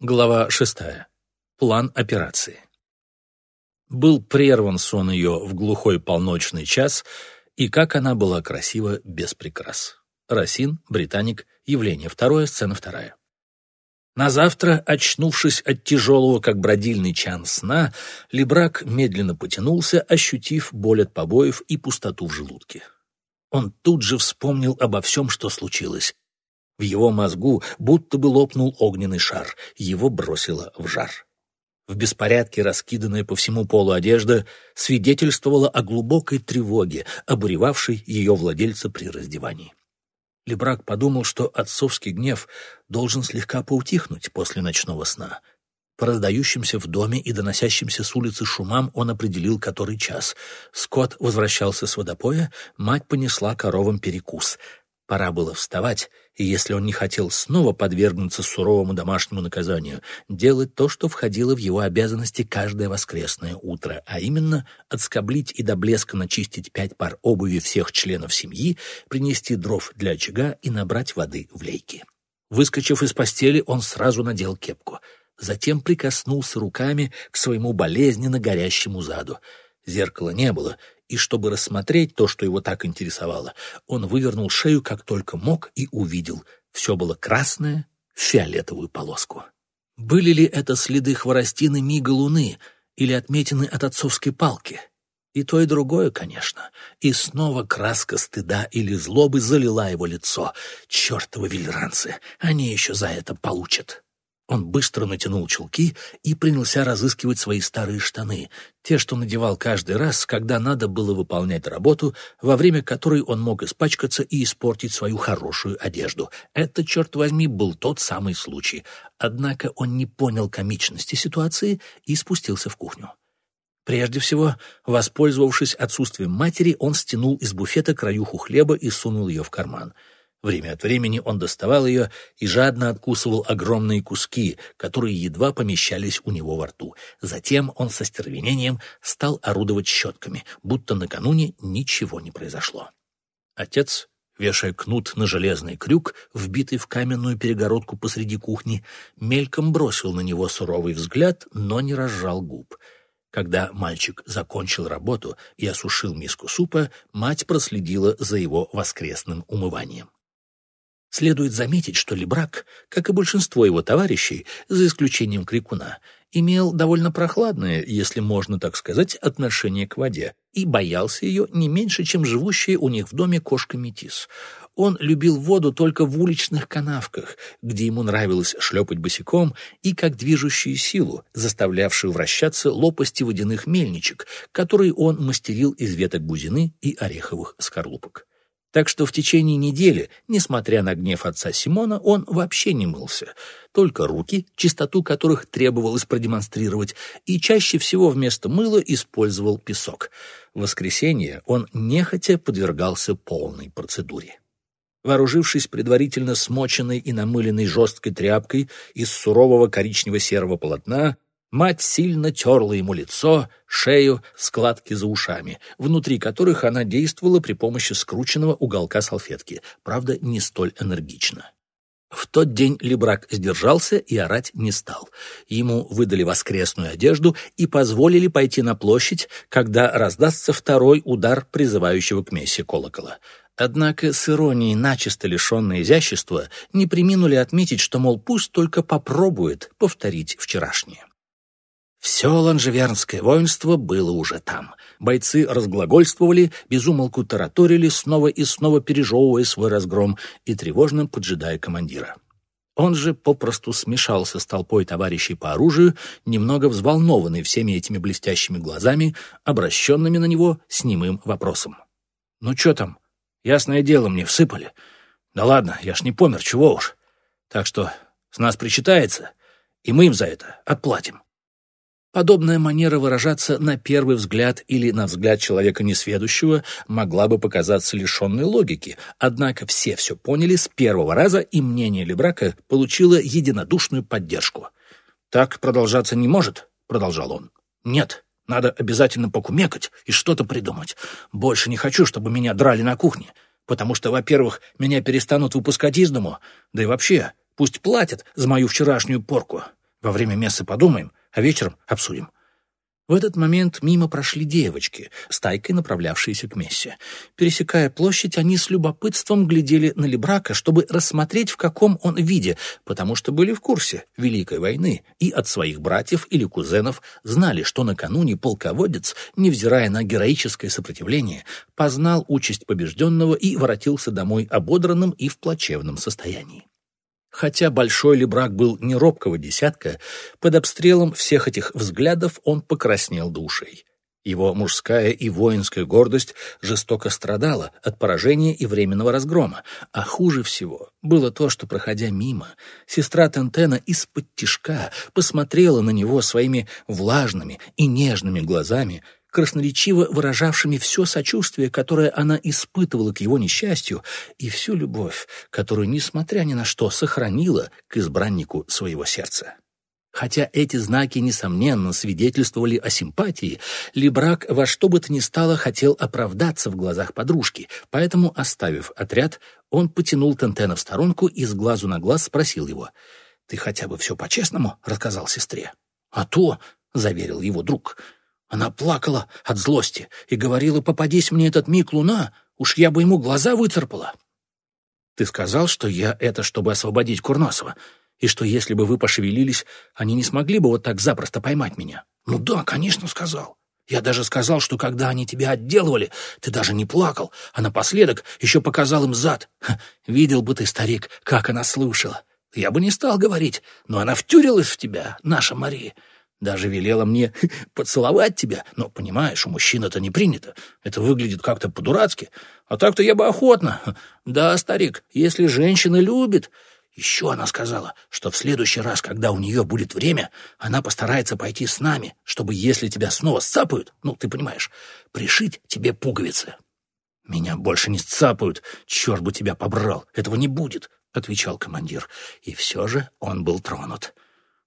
Глава шестая. План операции. Был прерван сон ее в глухой полночный час, и как она была красива без прикрас. Росин, Британик, явление второе, сцена вторая. На завтра, очнувшись от тяжелого, как бродильный чан сна, Лебрак медленно потянулся, ощутив боль от побоев и пустоту в желудке. Он тут же вспомнил обо всем, что случилось, в его мозгу будто бы лопнул огненный шар, его бросило в жар. В беспорядке раскиданная по всему полу одежда свидетельствовала о глубокой тревоге, обуревавшей ее владельца при раздевании. Лебрак подумал, что отцовский гнев должен слегка поутихнуть после ночного сна. По раздающимся в доме и доносящимся с улицы шумам он определил, который час. Скот возвращался с водопоя, мать понесла коровам перекус. Пора было вставать, и если он не хотел снова подвергнуться суровому домашнему наказанию, делать то, что входило в его обязанности каждое воскресное утро, а именно отскоблить и до блеска начистить пять пар обуви всех членов семьи, принести дров для очага и набрать воды в лейки. Выскочив из постели, он сразу надел кепку. Затем прикоснулся руками к своему болезненно горящему заду. Зеркала не было, и чтобы рассмотреть то, что его так интересовало, он вывернул шею как только мог и увидел. Все было красное в фиолетовую полоску. Были ли это следы хворостины мига луны или отметины от отцовской палки? И то, и другое, конечно. И снова краска стыда или злобы залила его лицо. Чертовы вильранцы, они еще за это получат. Он быстро натянул чулки и принялся разыскивать свои старые штаны, те, что надевал каждый раз, когда надо было выполнять работу, во время которой он мог испачкаться и испортить свою хорошую одежду. Это, черт возьми, был тот самый случай. Однако он не понял комичности ситуации и спустился в кухню. Прежде всего, воспользовавшись отсутствием матери, он стянул из буфета краюху хлеба и сунул ее в карман — Время от времени он доставал ее и жадно откусывал огромные куски, которые едва помещались у него во рту. Затем он со стервенением стал орудовать щетками, будто накануне ничего не произошло. Отец, вешая кнут на железный крюк, вбитый в каменную перегородку посреди кухни, мельком бросил на него суровый взгляд, но не разжал губ. Когда мальчик закончил работу и осушил миску супа, мать проследила за его воскресным умыванием. Следует заметить, что Лебрак, как и большинство его товарищей, за исключением Крикуна, имел довольно прохладное, если можно так сказать, отношение к воде и боялся ее не меньше, чем живущая у них в доме кошка Метис. Он любил воду только в уличных канавках, где ему нравилось шлепать босиком, и как движущую силу, заставлявшую вращаться лопасти водяных мельничек, которые он мастерил из веток бузины и ореховых скорлупок. Так что в течение недели, несмотря на гнев отца Симона, он вообще не мылся. Только руки, чистоту которых требовалось продемонстрировать, и чаще всего вместо мыла использовал песок. В воскресенье он нехотя подвергался полной процедуре. Вооружившись предварительно смоченной и намыленной жесткой тряпкой из сурового коричнево-серого полотна, Мать сильно терла ему лицо, шею, складки за ушами, внутри которых она действовала при помощи скрученного уголка салфетки, правда, не столь энергично. В тот день Лебрак сдержался и орать не стал. Ему выдали воскресную одежду и позволили пойти на площадь, когда раздастся второй удар призывающего к мессе колокола. Однако с иронией, начисто лишенной изящества, не приминули отметить, что, мол, пусть только попробует повторить вчерашнее. Все ланжевернское воинство было уже там. Бойцы разглагольствовали, безумолку тараторили, снова и снова пережевывая свой разгром и тревожно поджидая командира. Он же попросту смешался с толпой товарищей по оружию, немного взволнованный всеми этими блестящими глазами, обращенными на него с немым вопросом. «Ну что там? Ясное дело, мне всыпали. Да ладно, я ж не помер, чего уж. Так что с нас причитается, и мы им за это отплатим». Подобная манера выражаться на первый взгляд или на взгляд человека несведущего могла бы показаться лишенной логики, однако все все поняли с первого раза, и мнение Лебрака получило единодушную поддержку. «Так продолжаться не может», — продолжал он. «Нет, надо обязательно покумекать и что-то придумать. Больше не хочу, чтобы меня драли на кухне, потому что, во-первых, меня перестанут выпускать из дому, да и вообще, пусть платят за мою вчерашнюю порку. Во время мессы подумаем, а вечером обсудим. В этот момент мимо прошли девочки, стайкой направлявшиеся к мессе. Пересекая площадь, они с любопытством глядели на Лебрака, чтобы рассмотреть, в каком он виде, потому что были в курсе Великой войны и от своих братьев или кузенов знали, что накануне полководец, невзирая на героическое сопротивление, познал участь побежденного и воротился домой ободранным и в плачевном состоянии. Хотя Большой Лебрак был не робкого десятка, под обстрелом всех этих взглядов он покраснел душей. Его мужская и воинская гордость жестоко страдала от поражения и временного разгрома, а хуже всего было то, что, проходя мимо, сестра Тентена из-под тишка посмотрела на него своими влажными и нежными глазами, красноречиво выражавшими все сочувствие, которое она испытывала к его несчастью, и всю любовь, которую, несмотря ни на что, сохранила к избраннику своего сердца. Хотя эти знаки, несомненно, свидетельствовали о симпатии, Лебрак во что бы то ни стало хотел оправдаться в глазах подружки, поэтому, оставив отряд, он потянул Тентена в сторонку и с глазу на глаз спросил его, «Ты хотя бы все по-честному рассказал сестре?» «А то», — заверил его друг, — она плакала от злости и говорила, попадись мне этот миг луна, уж я бы ему глаза выцарпала. Ты сказал, что я это, чтобы освободить Курносова, и что если бы вы пошевелились, они не смогли бы вот так запросто поймать меня. Ну да, конечно, сказал. Я даже сказал, что когда они тебя отделывали, ты даже не плакал, а напоследок еще показал им зад. Ха, видел бы ты, старик, как она слушала. Я бы не стал говорить, но она втюрилась в тебя, наша Мария. Даже велела мне поцеловать тебя, но, понимаешь, у мужчин это не принято. Это выглядит как-то по-дурацки. А так-то я бы охотно. Да, старик, если женщина любит... Еще она сказала, что в следующий раз, когда у нее будет время, она постарается пойти с нами, чтобы, если тебя снова сцапают, ну, ты понимаешь, пришить тебе пуговицы. «Меня больше не сцапают, черт бы тебя побрал, этого не будет», — отвечал командир. И все же он был тронут.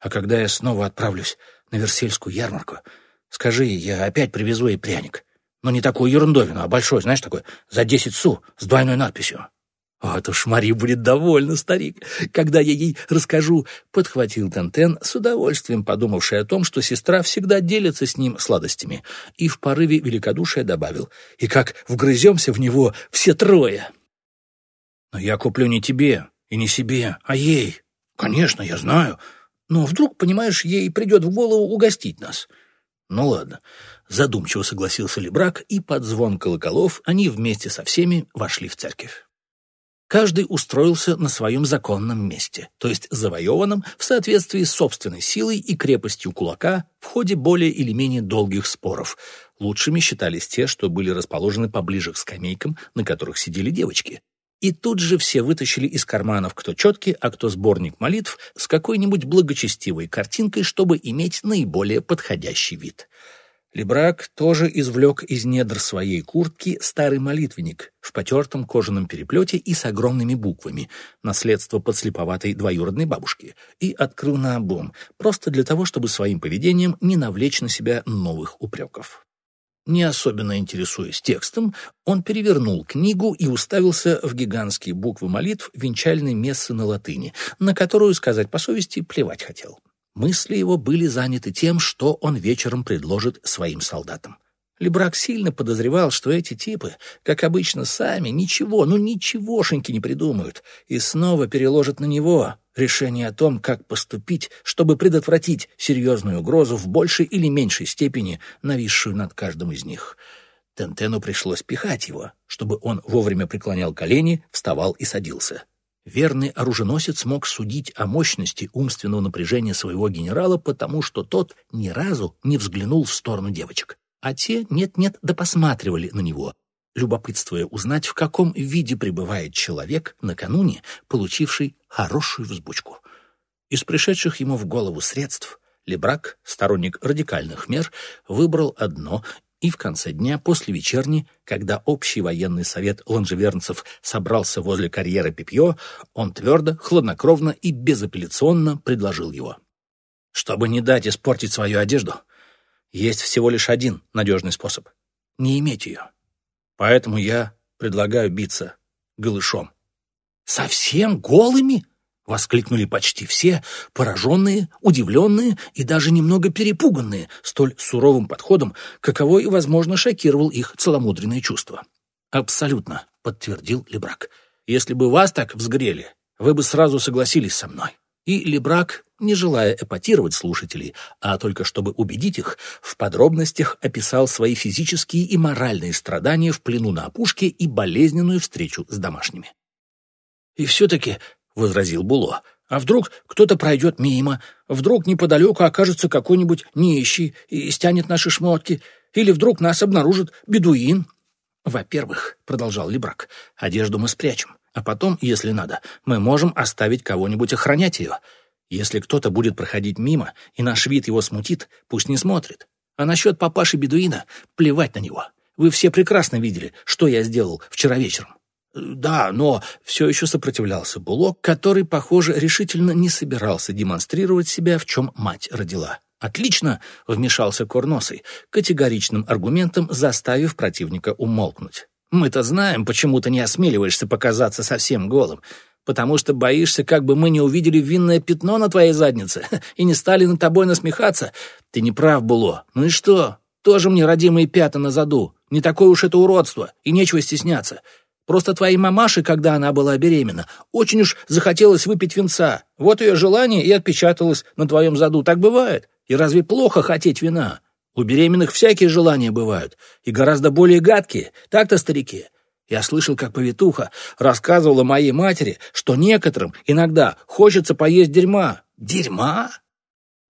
«А когда я снова отправлюсь на Версельскую ярмарку. Скажи, я опять привезу ей пряник. Но не такую ерундовину, а большой, знаешь, такой, за десять су, с двойной надписью. «Вот уж Мари будет довольна, старик, когда я ей расскажу», — подхватил Тентен, с удовольствием подумавший о том, что сестра всегда делится с ним сладостями, и в порыве великодушия добавил, «И как вгрыземся в него все трое!» «Но я куплю не тебе и не себе, а ей. Конечно, я знаю. Но вдруг, понимаешь, ей придет в голову угостить нас. Ну ладно, задумчиво согласился Лебрак, и под звон колоколов они вместе со всеми вошли в церковь. Каждый устроился на своем законном месте, то есть завоеванном в соответствии с собственной силой и крепостью кулака в ходе более или менее долгих споров. Лучшими считались те, что были расположены поближе к скамейкам, на которых сидели девочки. И тут же все вытащили из карманов кто четкий, а кто сборник молитв с какой-нибудь благочестивой картинкой, чтобы иметь наиболее подходящий вид. Лебрак тоже извлек из недр своей куртки старый молитвенник в потертом кожаном переплете и с огромными буквами, наследство подслеповатой двоюродной бабушки, и открыл на обум, просто для того, чтобы своим поведением не навлечь на себя новых упреков. Не особенно интересуясь текстом, он перевернул книгу и уставился в гигантские буквы молитв венчальной мессы на латыни, на которую, сказать по совести, плевать хотел. Мысли его были заняты тем, что он вечером предложит своим солдатам. Лебрак сильно подозревал, что эти типы, как обычно, сами ничего, ну ничегошеньки не придумают, и снова переложат на него решение о том, как поступить, чтобы предотвратить серьезную угрозу в большей или меньшей степени, нависшую над каждым из них. Тентену пришлось пихать его, чтобы он вовремя преклонял колени, вставал и садился. Верный оруженосец мог судить о мощности умственного напряжения своего генерала, потому что тот ни разу не взглянул в сторону девочек а те нет-нет да посматривали на него, любопытствуя узнать, в каком виде пребывает человек, накануне получивший хорошую взбучку. Из пришедших ему в голову средств Лебрак, сторонник радикальных мер, выбрал одно и в конце дня, после вечерни, когда общий военный совет ланжевернцев собрался возле карьера Пипье, он твердо, хладнокровно и безапелляционно предложил его. Чтобы не дать испортить свою одежду, есть всего лишь один надежный способ — не иметь ее. Поэтому я предлагаю биться голышом. «Совсем голыми?» — Воскликнули почти все, пораженные, удивленные и даже немного перепуганные столь суровым подходом, каково и, возможно, шокировал их целомудренные чувства. «Абсолютно», — подтвердил Лебрак. «Если бы вас так взгрели, вы бы сразу согласились со мной». И Лебрак, не желая эпатировать слушателей, а только чтобы убедить их, в подробностях описал свои физические и моральные страдания в плену на опушке и болезненную встречу с домашними. «И все-таки», — возразил Було, — «а вдруг кто-то пройдет мимо, вдруг неподалеку окажется какой-нибудь нищий и стянет наши шмотки, или вдруг нас обнаружит бедуин?» «Во-первых», — продолжал Лебрак, — «одежду мы спрячем. А потом, если надо, мы можем оставить кого-нибудь охранять ее. Если кто-то будет проходить мимо, и наш вид его смутит, пусть не смотрит. А насчет папаши-бедуина, плевать на него. Вы все прекрасно видели, что я сделал вчера вечером. Да, но все еще сопротивлялся Булок, который, похоже, решительно не собирался демонстрировать себя, в чем мать родила. «Отлично!» — вмешался Корносый, категоричным аргументом заставив противника умолкнуть. Мы-то знаем, почему ты не осмеливаешься показаться совсем голым. Потому что боишься, как бы мы не увидели винное пятно на твоей заднице и не стали над тобой насмехаться. Ты не прав, Було. Ну и что? Тоже мне родимые пята на заду. Не такое уж это уродство, и нечего стесняться. Просто твоей мамаше, когда она была беременна, очень уж захотелось выпить винца. Вот ее желание и отпечаталось на твоем заду. Так бывает. И разве плохо хотеть вина? У беременных всякие желания бывают, и гораздо более гадкие. Так-то, старики? Я слышал, как повитуха рассказывала моей матери, что некоторым иногда хочется поесть дерьма. Дерьма?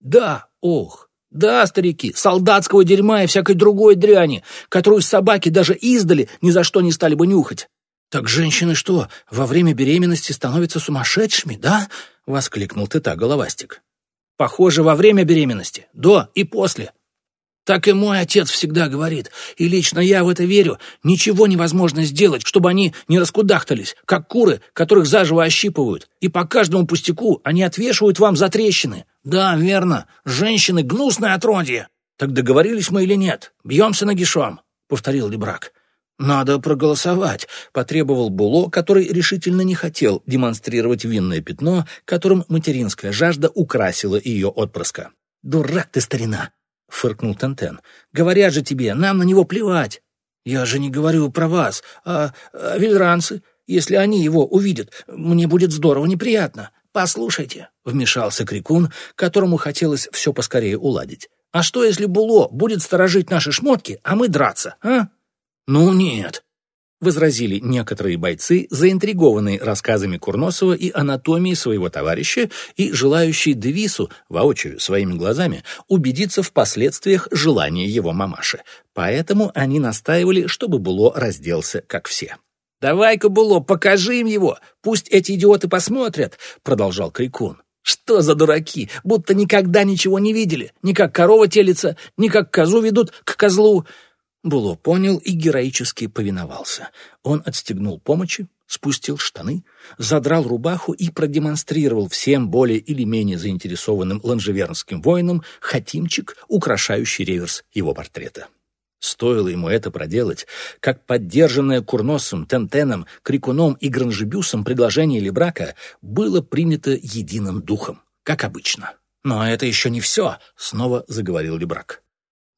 Да, ох, да, старики, солдатского дерьма и всякой другой дряни, которую собаки даже издали ни за что не стали бы нюхать. «Так женщины что, во время беременности становятся сумасшедшими, да?» — воскликнул Тыта Головастик. «Похоже, во время беременности, до и после. Так и мой отец всегда говорит, и лично я в это верю. Ничего невозможно сделать, чтобы они не раскудахтались, как куры, которых заживо ощипывают, и по каждому пустяку они отвешивают вам за трещины. Да, верно, женщины — гнусное отродье. Так договорились мы или нет? Бьемся нагишом, — повторил Лебрак. «Надо проголосовать», — потребовал Було, который решительно не хотел демонстрировать винное пятно, которым материнская жажда украсила ее отпрыска. «Дурак ты, старина!» — фыркнул Тентен. «Говорят же тебе, нам на него плевать. Я же не говорю про вас, а, а вельранцы. Если они его увидят, мне будет здорово неприятно. Послушайте», — вмешался Крикун, которому хотелось все поскорее уладить. «А что, если Було будет сторожить наши шмотки, а мы драться, а?» «Ну нет», — возразили некоторые бойцы, заинтригованные рассказами Курносова и анатомией своего товарища и желающие Девису, воочию, своими глазами, убедиться в последствиях желания его мамаши. Поэтому они настаивали, чтобы Було разделся, как все. «Давай-ка, Було, покажи им его! Пусть эти идиоты посмотрят!» — продолжал Крикун. «Что за дураки? Будто никогда ничего не видели. Ни как корова телится, ни как козу ведут к козлу. Було понял и героически повиновался. Он отстегнул помощи, спустил штаны, задрал рубаху и продемонстрировал всем более или менее заинтересованным ланжевернским воинам хатимчик, украшающий реверс его портрета. Стоило ему это проделать, как поддержанное Курносом, Тентеном, Крикуном и Гранжебюсом предложение Лебрака было принято единым духом, как обычно. «Но это еще не все», — снова заговорил Лебрак.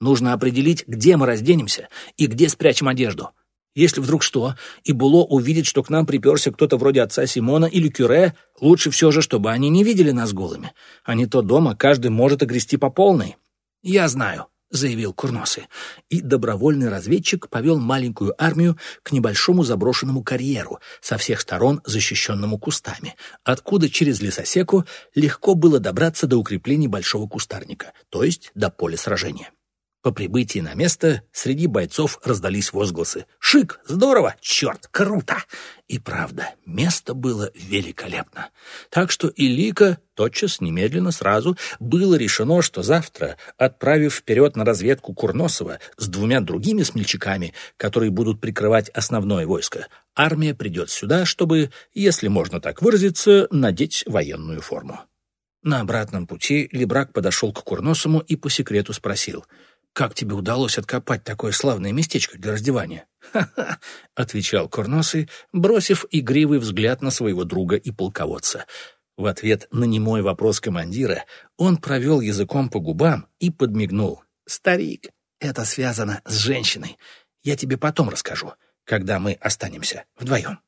Нужно определить, где мы разденемся и где спрячем одежду. Если вдруг что, и Було увидит, что к нам приперся кто-то вроде отца Симона или Кюре, лучше все же, чтобы они не видели нас голыми. А не то дома каждый может огрести по полной. Я знаю, — заявил Курносы. И добровольный разведчик повел маленькую армию к небольшому заброшенному карьеру, со всех сторон защищенному кустами, откуда через лесосеку легко было добраться до укреплений большого кустарника, то есть до поля сражения. По прибытии на место среди бойцов раздались возгласы. «Шик! Здорово! Черт! Круто!» И правда, место было великолепно. Так что и Лика тотчас, немедленно, сразу было решено, что завтра, отправив вперед на разведку Курносова с двумя другими смельчаками, которые будут прикрывать основное войско, армия придет сюда, чтобы, если можно так выразиться, надеть военную форму. На обратном пути Лебрак подошел к Курносому и по секрету спросил — как тебе удалось откопать такое славное местечко для раздевания?» «Ха-ха!» — отвечал Курносый, бросив игривый взгляд на своего друга и полководца. В ответ на немой вопрос командира он провел языком по губам и подмигнул. «Старик, это связано с женщиной. Я тебе потом расскажу, когда мы останемся вдвоем».